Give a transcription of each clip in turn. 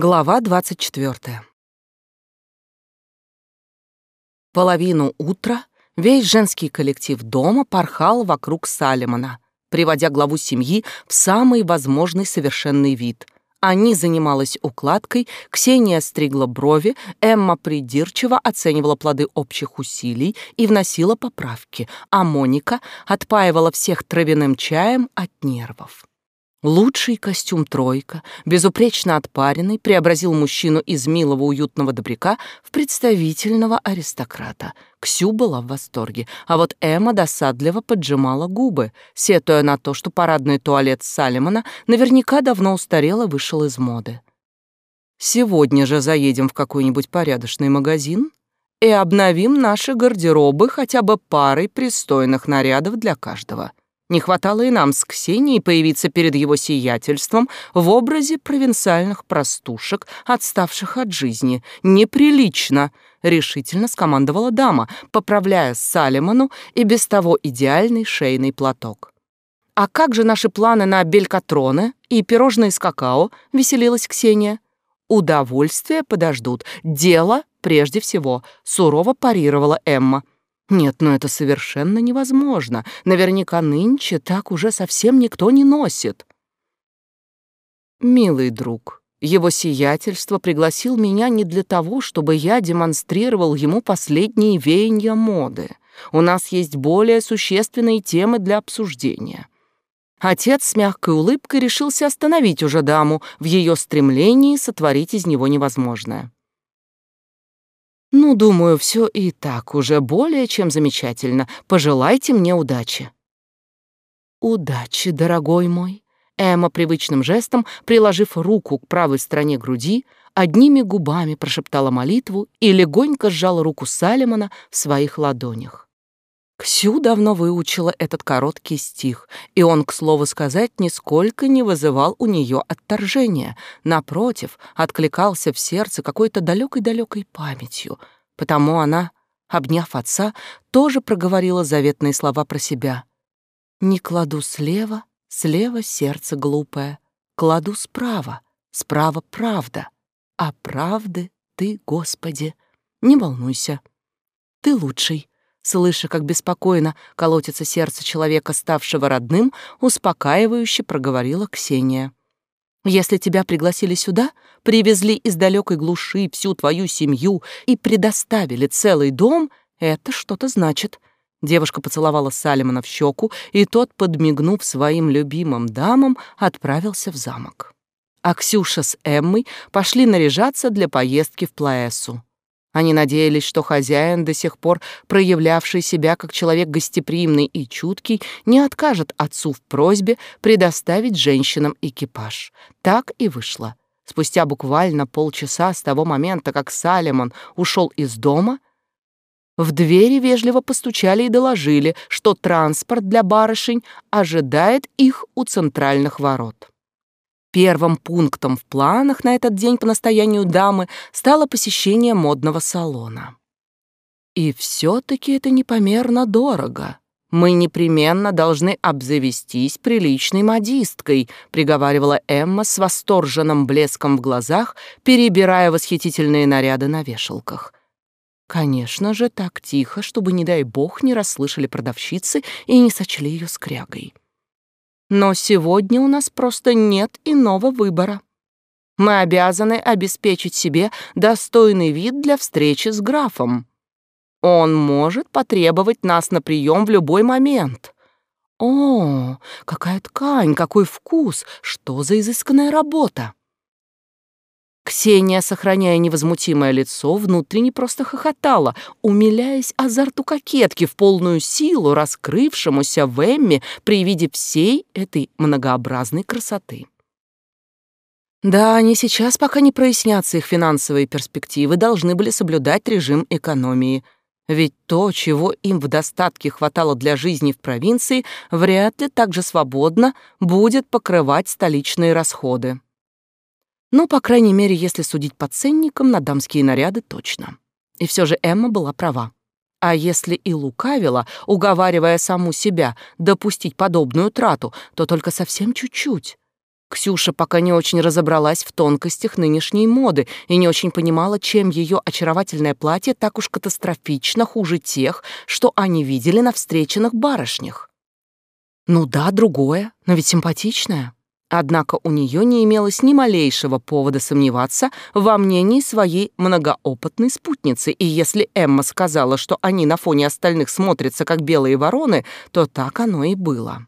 Глава 24. Половину утра весь женский коллектив дома порхал вокруг Салемона, приводя главу семьи в самый возможный совершенный вид. Они занималась укладкой, Ксения стригла брови, Эмма придирчиво оценивала плоды общих усилий и вносила поправки, а Моника отпаивала всех травяным чаем от нервов. Лучший костюм «тройка», безупречно отпаренный, преобразил мужчину из милого уютного добряка в представительного аристократа. Ксю была в восторге, а вот Эмма досадливо поджимала губы, сетуя на то, что парадный туалет Салемона наверняка давно устарел и вышел из моды. «Сегодня же заедем в какой-нибудь порядочный магазин и обновим наши гардеробы хотя бы парой пристойных нарядов для каждого», не хватало и нам с Ксенией появиться перед его сиятельством в образе провинциальных простушек, отставших от жизни. Неприлично, решительно скомандовала дама, поправляя Салемону и без того идеальный шейный платок. А как же наши планы на белькатроны и пирожные с какао? веселилась Ксения. Удовольствия подождут. Дело прежде всего, сурово парировала Эмма. Нет, ну это совершенно невозможно. Наверняка нынче так уже совсем никто не носит. Милый друг, его сиятельство пригласил меня не для того, чтобы я демонстрировал ему последние веяния моды. У нас есть более существенные темы для обсуждения. Отец с мягкой улыбкой решился остановить уже даму в ее стремлении сотворить из него невозможное. Ну, думаю, все и так уже более чем замечательно. Пожелайте мне удачи. Удачи, дорогой мой. Эмма привычным жестом, приложив руку к правой стороне груди, одними губами прошептала молитву и легонько сжала руку Салемона в своих ладонях. Ксю давно выучила этот короткий стих, и он, к слову сказать, нисколько не вызывал у нее отторжения. Напротив, откликался в сердце какой-то далекой-далекой памятью. Потому она, обняв отца, тоже проговорила заветные слова про себя. «Не кладу слева, слева сердце глупое, кладу справа, справа правда, а правды ты, Господи, не волнуйся, ты лучший» слыша, как беспокойно колотится сердце человека, ставшего родным, успокаивающе проговорила Ксения. «Если тебя пригласили сюда, привезли из далекой глуши всю твою семью и предоставили целый дом, это что-то значит». Девушка поцеловала Салимона в щеку, и тот, подмигнув своим любимым дамам, отправился в замок. А Ксюша с Эммой пошли наряжаться для поездки в Плаэсу. Они надеялись, что хозяин, до сих пор проявлявший себя как человек гостеприимный и чуткий, не откажет отцу в просьбе предоставить женщинам экипаж. Так и вышло. Спустя буквально полчаса с того момента, как Салемон ушел из дома, в двери вежливо постучали и доложили, что транспорт для барышень ожидает их у центральных ворот. Первым пунктом в планах на этот день по настоянию дамы стало посещение модного салона. И все-таки это непомерно дорого. Мы непременно должны обзавестись приличной модисткой, приговаривала Эмма с восторженным блеском в глазах, перебирая восхитительные наряды на вешалках. Конечно же, так тихо, чтобы, не дай бог, не расслышали продавщицы и не сочли ее скрягой. Но сегодня у нас просто нет иного выбора. Мы обязаны обеспечить себе достойный вид для встречи с графом. Он может потребовать нас на прием в любой момент. О, какая ткань, какой вкус, что за изысканная работа! Ксения, сохраняя невозмутимое лицо, внутренне просто хохотала, умиляясь азарту кокетки в полную силу, раскрывшемуся в Эмме при виде всей этой многообразной красоты. Да, они сейчас, пока не прояснятся их финансовые перспективы, должны были соблюдать режим экономии. Ведь то, чего им в достатке хватало для жизни в провинции, вряд ли так же свободно будет покрывать столичные расходы. Ну, по крайней мере, если судить по ценникам на дамские наряды точно. И все же Эмма была права. А если и лукавила, уговаривая саму себя допустить подобную трату, то только совсем чуть-чуть. Ксюша пока не очень разобралась в тонкостях нынешней моды и не очень понимала, чем ее очаровательное платье так уж катастрофично хуже тех, что они видели на встреченных барышнях. Ну да, другое, но ведь симпатичное. Однако у нее не имелось ни малейшего повода сомневаться во мнении своей многоопытной спутницы, и если Эмма сказала, что они на фоне остальных смотрятся как белые вороны, то так оно и было.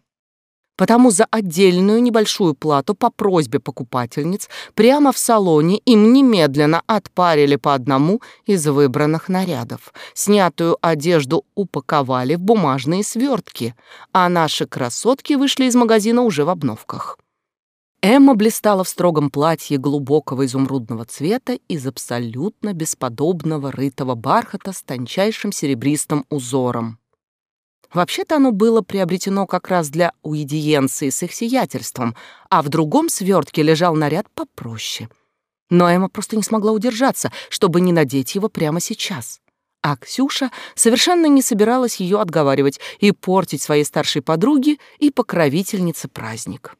Потому за отдельную небольшую плату по просьбе покупательниц прямо в салоне им немедленно отпарили по одному из выбранных нарядов. Снятую одежду упаковали в бумажные свертки, а наши красотки вышли из магазина уже в обновках. Эмма блистала в строгом платье глубокого изумрудного цвета из абсолютно бесподобного рытого бархата с тончайшим серебристым узором. Вообще-то оно было приобретено как раз для уидиенции с их сиятельством, а в другом свертке лежал наряд попроще. Но Эмма просто не смогла удержаться, чтобы не надеть его прямо сейчас. А Ксюша совершенно не собиралась ее отговаривать и портить своей старшей подруге и покровительнице праздник.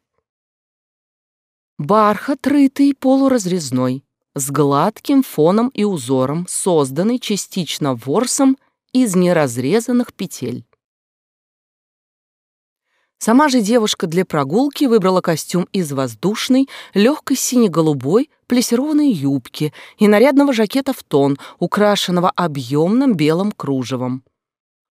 Бархат рытый полуразрезной, с гладким фоном и узором, созданный частично ворсом из неразрезанных петель. Сама же девушка для прогулки выбрала костюм из воздушной, легкой сине-голубой плессированной юбки и нарядного жакета в тон, украшенного объемным белым кружевом.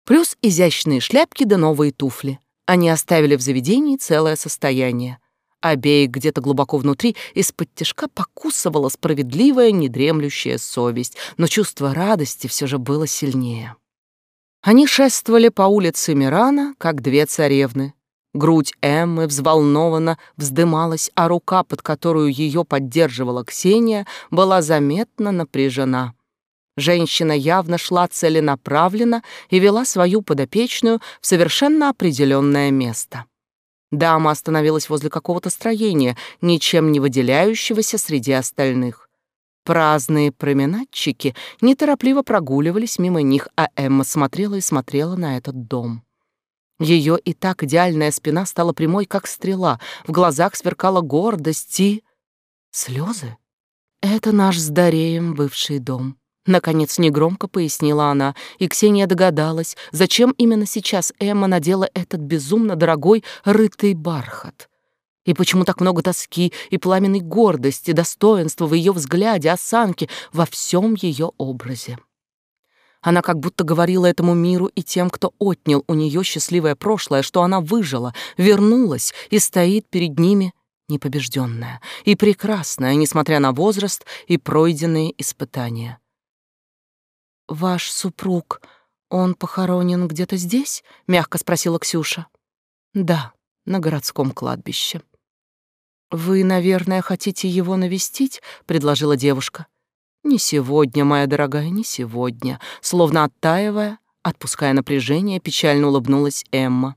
Плюс изящные шляпки да новые туфли. Они оставили в заведении целое состояние. Обеих где-то глубоко внутри из-под тяжка покусывала справедливая, недремлющая совесть, но чувство радости все же было сильнее. Они шествовали по улице Мирана, как две царевны. Грудь Эммы взволнованно вздымалась, а рука, под которую ее поддерживала Ксения, была заметно напряжена. Женщина явно шла целенаправленно и вела свою подопечную в совершенно определенное место. Дама остановилась возле какого-то строения, ничем не выделяющегося среди остальных. Праздные променадчики неторопливо прогуливались мимо них, а Эмма смотрела и смотрела на этот дом. Ее и так идеальная спина стала прямой, как стрела, в глазах сверкала гордость и... Слезы? Это наш с Дареем бывший дом. Наконец, негромко пояснила она, и Ксения догадалась, зачем именно сейчас Эмма надела этот безумно дорогой рытый бархат. И почему так много тоски и пламенной гордости, достоинства в ее взгляде, осанке, во всем ее образе. Она как будто говорила этому миру и тем, кто отнял у нее счастливое прошлое, что она выжила, вернулась и стоит перед ними непобежденная и прекрасная, несмотря на возраст и пройденные испытания. «Ваш супруг, он похоронен где-то здесь?» — мягко спросила Ксюша. «Да, на городском кладбище». «Вы, наверное, хотите его навестить?» — предложила девушка. «Не сегодня, моя дорогая, не сегодня», словно оттаивая, отпуская напряжение, печально улыбнулась Эмма.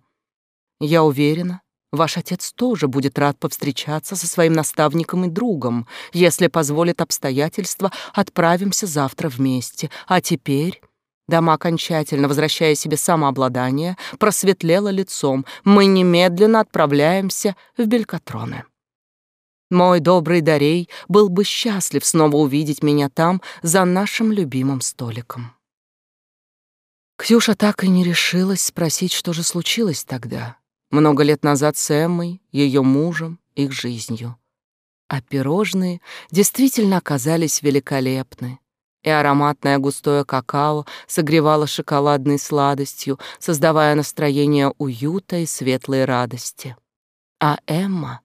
«Я уверена, Ваш отец тоже будет рад повстречаться со своим наставником и другом. Если позволит обстоятельства, отправимся завтра вместе. А теперь...» Дама, окончательно возвращая себе самообладание, просветлела лицом. «Мы немедленно отправляемся в Белькатроны». Мой добрый Дарей был бы счастлив снова увидеть меня там, за нашим любимым столиком. Ксюша так и не решилась спросить, что же случилось тогда много лет назад с Эммой, ее мужем, их жизнью. А пирожные действительно оказались великолепны, и ароматное густое какао согревало шоколадной сладостью, создавая настроение уюта и светлой радости. А Эмма,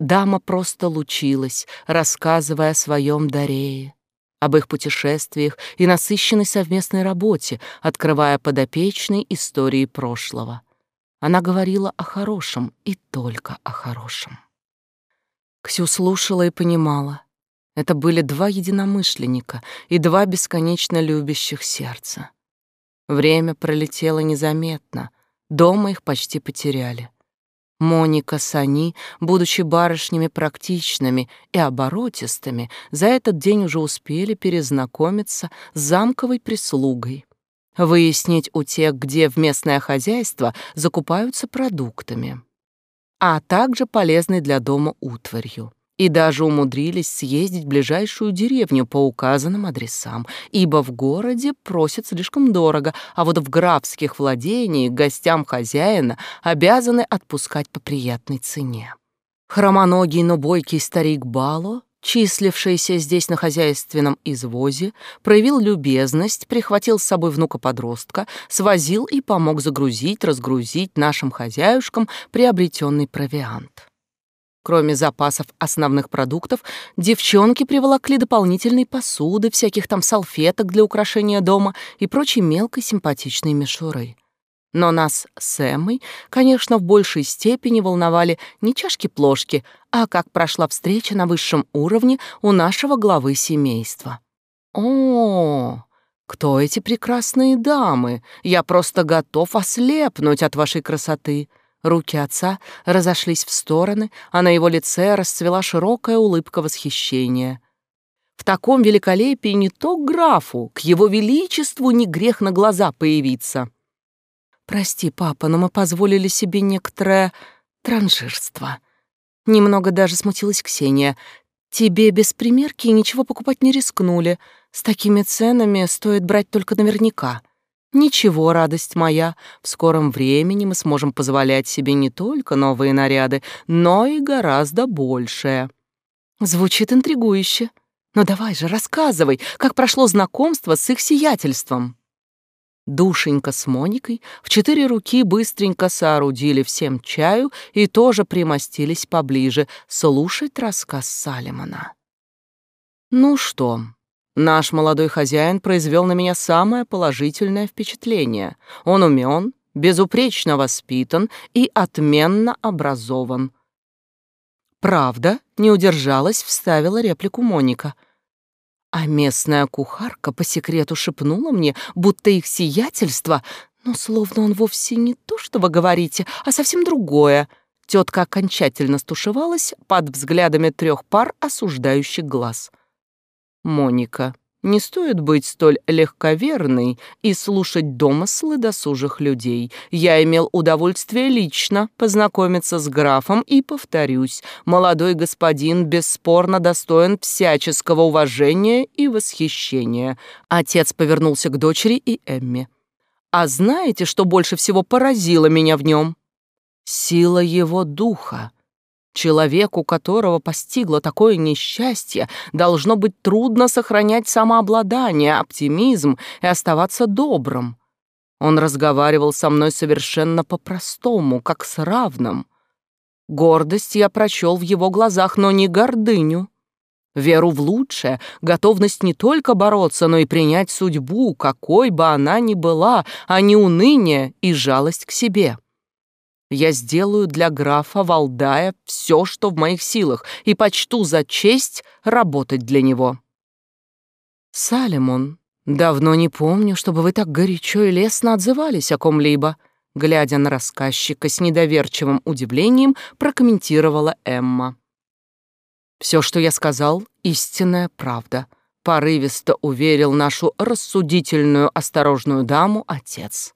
дама просто лучилась, рассказывая о своем дарее, об их путешествиях и насыщенной совместной работе, открывая подопечной истории прошлого. Она говорила о хорошем и только о хорошем. Ксю слушала и понимала. Это были два единомышленника и два бесконечно любящих сердца. Время пролетело незаметно, дома их почти потеряли. Моника с Ани, будучи барышнями практичными и оборотистыми, за этот день уже успели перезнакомиться с замковой прислугой выяснить у тех, где в местное хозяйство закупаются продуктами. а также полезной для дома утварью. И даже умудрились съездить в ближайшую деревню по указанным адресам, ибо в городе просят слишком дорого, а вот в графских владениях гостям хозяина обязаны отпускать по приятной цене. Хромоногий, но бойкий старик Бало числившийся здесь на хозяйственном извозе, проявил любезность, прихватил с собой внука-подростка, свозил и помог загрузить, разгрузить нашим хозяюшкам приобретенный провиант. Кроме запасов основных продуктов, девчонки приволокли дополнительные посуды, всяких там салфеток для украшения дома и прочей мелкой симпатичной мишуры. Но нас с Эммой, конечно, в большей степени волновали не чашки-плошки, а как прошла встреча на высшем уровне у нашего главы семейства. О, кто эти прекрасные дамы? Я просто готов ослепнуть от вашей красоты. Руки отца разошлись в стороны, а на его лице расцвела широкая улыбка восхищения. В таком великолепии не то графу, к его величеству не грех на глаза появиться. «Прости, папа, но мы позволили себе некоторое транжирство». Немного даже смутилась Ксения. «Тебе без примерки ничего покупать не рискнули. С такими ценами стоит брать только наверняка». «Ничего, радость моя, в скором времени мы сможем позволять себе не только новые наряды, но и гораздо большее». Звучит интригующе. Но давай же, рассказывай, как прошло знакомство с их сиятельством. Душенька с Моникой в четыре руки быстренько соорудили всем чаю и тоже примостились поближе слушать рассказ Салимона. Ну что, наш молодой хозяин произвел на меня самое положительное впечатление. Он умен, безупречно воспитан и отменно образован. Правда, не удержалась, вставила реплику Моника — а местная кухарка по секрету шепнула мне, будто их сиятельство, ну, словно он вовсе не то, что вы говорите, а совсем другое. Тетка окончательно стушевалась под взглядами трех пар осуждающих глаз. Моника не стоит быть столь легковерной и слушать домыслы досужих людей. Я имел удовольствие лично познакомиться с графом и, повторюсь, молодой господин бесспорно достоин всяческого уважения и восхищения. Отец повернулся к дочери и Эмме. А знаете, что больше всего поразило меня в нем? Сила его духа. Человеку, которого постигло такое несчастье, должно быть трудно сохранять самообладание, оптимизм и оставаться добрым. Он разговаривал со мной совершенно по-простому, как с равным. Гордость я прочел в его глазах, но не гордыню. Веру в лучшее, готовность не только бороться, но и принять судьбу, какой бы она ни была, а не уныние и жалость к себе. Я сделаю для графа Валдая все, что в моих силах, и почту за честь работать для него. Салемон, давно не помню, чтобы вы так горячо и лестно отзывались о ком-либо, глядя на рассказчика с недоверчивым удивлением, прокомментировала Эмма. Все, что я сказал, истинная правда, порывисто уверил нашу рассудительную, осторожную даму отец.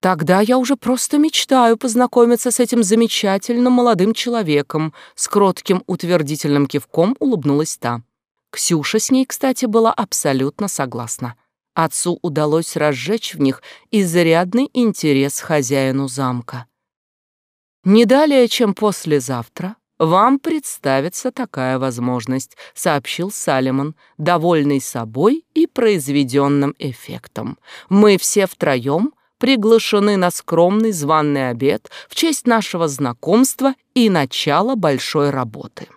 Тогда я уже просто мечтаю познакомиться с этим замечательным молодым человеком. С кротким утвердительным кивком улыбнулась та. Ксюша с ней, кстати, была абсолютно согласна. Отцу удалось разжечь в них изрядный интерес хозяину замка. Не далее, чем послезавтра, вам представится такая возможность, сообщил Салимон, довольный собой и произведенным эффектом. Мы все втроем приглашены на скромный званный обед в честь нашего знакомства и начала большой работы.